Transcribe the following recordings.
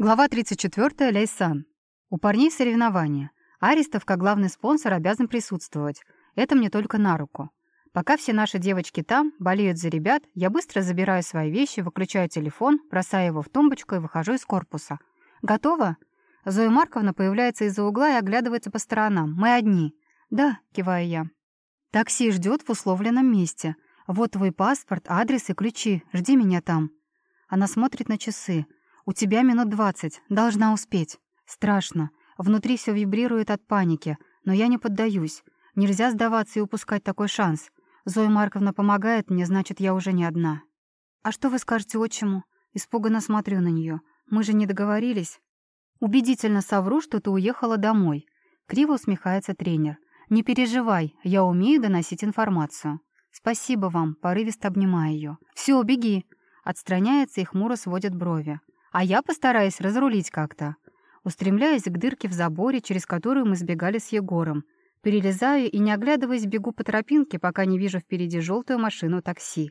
Глава 34. Лейсан. У парней соревнования. Аристов, как главный спонсор, обязан присутствовать. Это мне только на руку. Пока все наши девочки там, болеют за ребят, я быстро забираю свои вещи, выключаю телефон, бросаю его в тумбочку и выхожу из корпуса. «Готово?» Зоя Марковна появляется из-за угла и оглядывается по сторонам. «Мы одни». «Да», — киваю я. «Такси ждет в условленном месте. Вот твой паспорт, адрес и ключи. Жди меня там». Она смотрит на часы. «У тебя минут двадцать. Должна успеть». Страшно. Внутри все вибрирует от паники. Но я не поддаюсь. Нельзя сдаваться и упускать такой шанс. Зоя Марковна помогает мне, значит, я уже не одна. «А что вы скажете отчиму?» Испуганно смотрю на нее. «Мы же не договорились». Убедительно совру, что ты уехала домой. Криво усмехается тренер. «Не переживай, я умею доносить информацию». «Спасибо вам», — порывисто обнимаю ее. «Все, беги». Отстраняется и хмуро сводит брови. А я постараюсь разрулить как-то. Устремляюсь к дырке в заборе, через которую мы сбегали с Егором. Перелезаю и, не оглядываясь, бегу по тропинке, пока не вижу впереди желтую машину такси.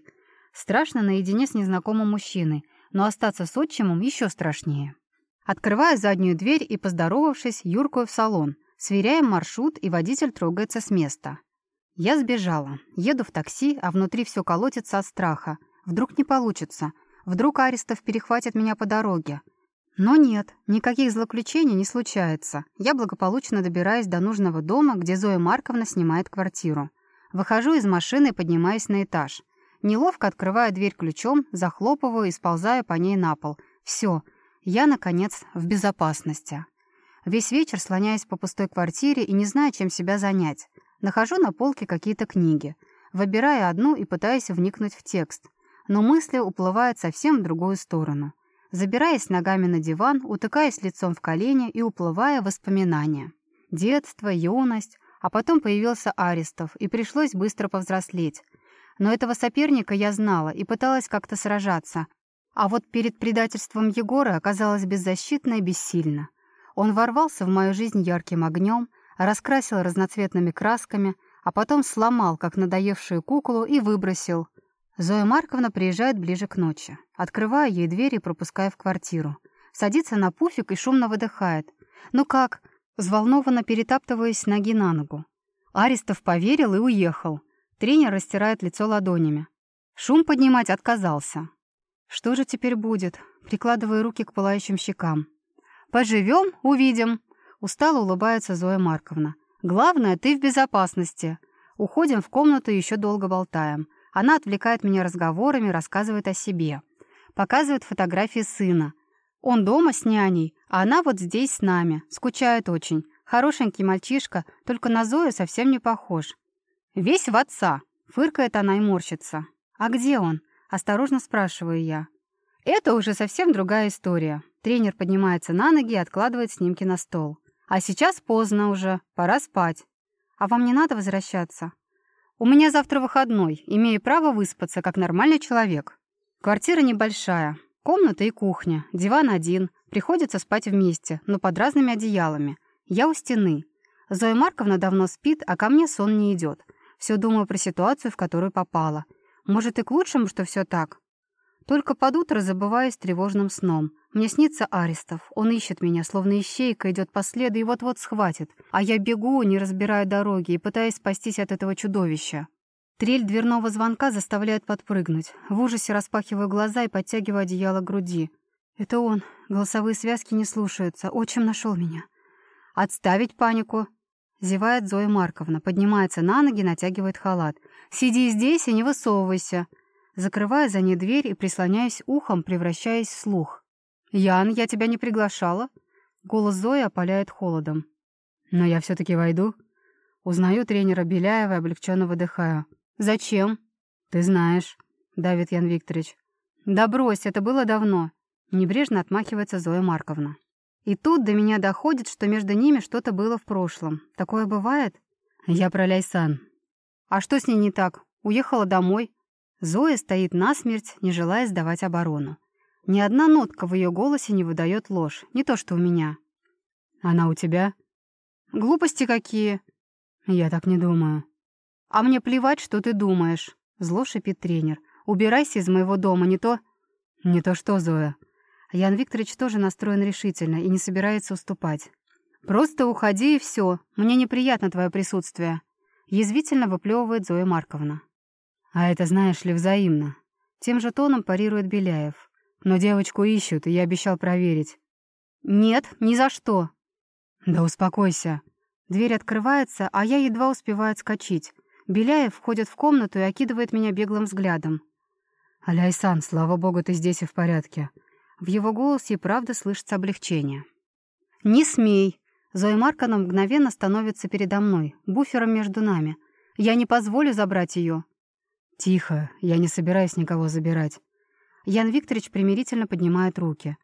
Страшно наедине с незнакомым мужчиной, но остаться с отчимом еще страшнее. Открываю заднюю дверь и, поздоровавшись, юркую в салон. Сверяем маршрут, и водитель трогается с места. Я сбежала. Еду в такси, а внутри все колотится от страха. Вдруг не получится — Вдруг Аристов перехватит меня по дороге. Но нет, никаких злоключений не случается. Я благополучно добираюсь до нужного дома, где Зоя Марковна снимает квартиру. Выхожу из машины и поднимаюсь на этаж. Неловко открываю дверь ключом, захлопываю и сползаю по ней на пол. Все, я, наконец, в безопасности. Весь вечер слоняюсь по пустой квартире и не знаю, чем себя занять. Нахожу на полке какие-то книги. Выбираю одну и пытаюсь вникнуть в текст но мысли уплывают совсем в другую сторону. Забираясь ногами на диван, утыкаясь лицом в колени и уплывая в воспоминания. Детство, юность, а потом появился Аристов, и пришлось быстро повзрослеть. Но этого соперника я знала и пыталась как-то сражаться. А вот перед предательством Егора оказалась беззащитна и бессильна. Он ворвался в мою жизнь ярким огнем, раскрасил разноцветными красками, а потом сломал, как надоевшую куклу, и выбросил, Зоя Марковна приезжает ближе к ночи. Открываю ей дверь и пропускаю в квартиру. Садится на пуфик и шумно выдыхает. «Ну как?» Взволнованно перетаптываясь ноги на ногу. Аристов поверил и уехал. Тренер растирает лицо ладонями. Шум поднимать отказался. «Что же теперь будет?» Прикладываю руки к пылающим щекам. «Поживем, увидим!» Устало улыбается Зоя Марковна. «Главное, ты в безопасности!» Уходим в комнату и еще долго болтаем. Она отвлекает меня разговорами, рассказывает о себе. Показывает фотографии сына. Он дома с няней, а она вот здесь с нами. Скучает очень. Хорошенький мальчишка, только на Зою совсем не похож. Весь в отца. Фыркает она и морщится. «А где он?» Осторожно спрашиваю я. Это уже совсем другая история. Тренер поднимается на ноги и откладывает снимки на стол. А сейчас поздно уже, пора спать. А вам не надо возвращаться? У меня завтра выходной, имею право выспаться, как нормальный человек. Квартира небольшая, комната и кухня, диван один, приходится спать вместе, но под разными одеялами. Я у стены. Зоя Марковна давно спит, а ко мне сон не идет. Все думаю про ситуацию, в которую попала. Может, и к лучшему, что все так. Только под утро забываюсь тревожным сном. Мне снится Аристов. Он ищет меня, словно ищейка, идет по следу и вот-вот схватит. А я бегу, не разбирая дороги, и пытаясь спастись от этого чудовища. Трель дверного звонка заставляет подпрыгнуть. В ужасе распахиваю глаза и подтягиваю одеяло к груди. Это он. Голосовые связки не слушаются. Отчим нашел меня. «Отставить панику!» Зевает Зоя Марковна, поднимается на ноги, натягивает халат. «Сиди здесь и не высовывайся!» Закрываю за ней дверь и прислоняюсь ухом, превращаясь в слух. «Ян, я тебя не приглашала?» Голос Зои опаляет холодом. «Но я все-таки войду». Узнаю тренера Беляева и облегченно выдыхаю. «Зачем?» «Ты знаешь», — давит Ян Викторович. «Да брось, это было давно», — небрежно отмахивается Зоя Марковна. И тут до меня доходит, что между ними что-то было в прошлом. Такое бывает? Я про Ляйсан. А что с ней не так? Уехала домой, Зоя стоит насмерть, не желая сдавать оборону. Ни одна нотка в ее голосе не выдает ложь, не то что у меня. «Она у тебя?» «Глупости какие!» «Я так не думаю». «А мне плевать, что ты думаешь», — зло шипит тренер. «Убирайся из моего дома, не то...» «Не то что, Зоя?» Ян Викторович тоже настроен решительно и не собирается уступать. «Просто уходи и все. Мне неприятно твое присутствие», — язвительно выплевывает Зоя Марковна. «А это, знаешь ли, взаимно». Тем же тоном парирует Беляев. «Но девочку ищут, и я обещал проверить». «Нет, ни за что». «Да успокойся». Дверь открывается, а я едва успеваю отскочить. Беляев входит в комнату и окидывает меня беглым взглядом. «Аляйсан, слава богу, ты здесь и в порядке». В его голосе и правда слышится облегчение. «Не смей!» Зоя Маркана мгновенно становится передо мной, буфером между нами. «Я не позволю забрать ее!» «Тихо, я не собираюсь никого забирать». Ян Викторович примирительно поднимает руки.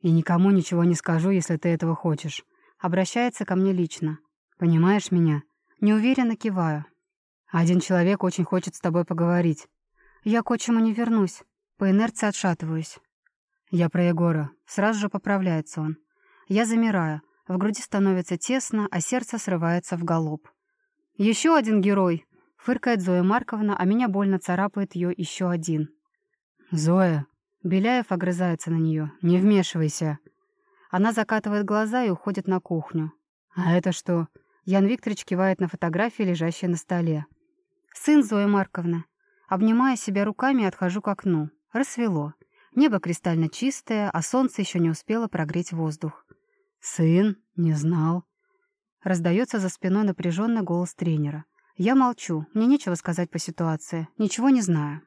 «И никому ничего не скажу, если ты этого хочешь». Обращается ко мне лично. «Понимаешь меня?» Неуверенно киваю. «Один человек очень хочет с тобой поговорить. Я к отчиму не вернусь. По инерции отшатываюсь. Я про Егора. Сразу же поправляется он. Я замираю. В груди становится тесно, а сердце срывается в галоп. «Еще один герой!» — фыркает Зоя Марковна, а меня больно царапает ее еще один. «Зоя!» — Беляев огрызается на нее. «Не вмешивайся!» Она закатывает глаза и уходит на кухню. «А это что?» Ян Викторович кивает на фотографии, лежащие на столе. «Сын Зои Марковны. Обнимая себя руками, отхожу к окну. Рассвело. Небо кристально чистое, а солнце еще не успело прогреть воздух. «Сын? Не знал». Раздается за спиной напряженный голос тренера. Я молчу, мне нечего сказать по ситуации, ничего не знаю.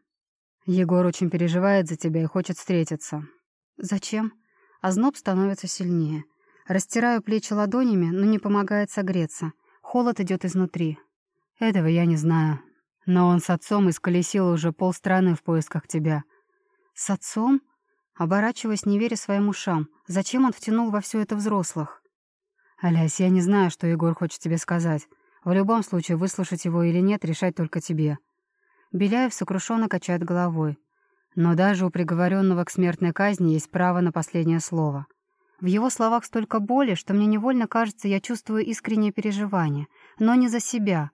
Егор очень переживает за тебя и хочет встретиться. Зачем? Озноб становится сильнее. Растираю плечи ладонями, но не помогает согреться. Холод идет изнутри. Этого я не знаю. Но он с отцом исколесил уже полстраны в поисках тебя. С отцом? Оборачиваясь, не веря своим ушам. Зачем он втянул во все это взрослых? Алясь, я не знаю, что Егор хочет тебе сказать. В любом случае, выслушать его или нет, решать только тебе. Беляев сокрушенно качает головой. Но даже у приговоренного к смертной казни есть право на последнее слово. В его словах столько боли, что мне невольно кажется, я чувствую искреннее переживание. Но не за себя.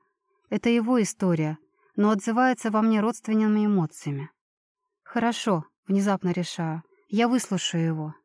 Это его история, но отзывается во мне родственными эмоциями. «Хорошо», — внезапно решаю. «Я выслушаю его».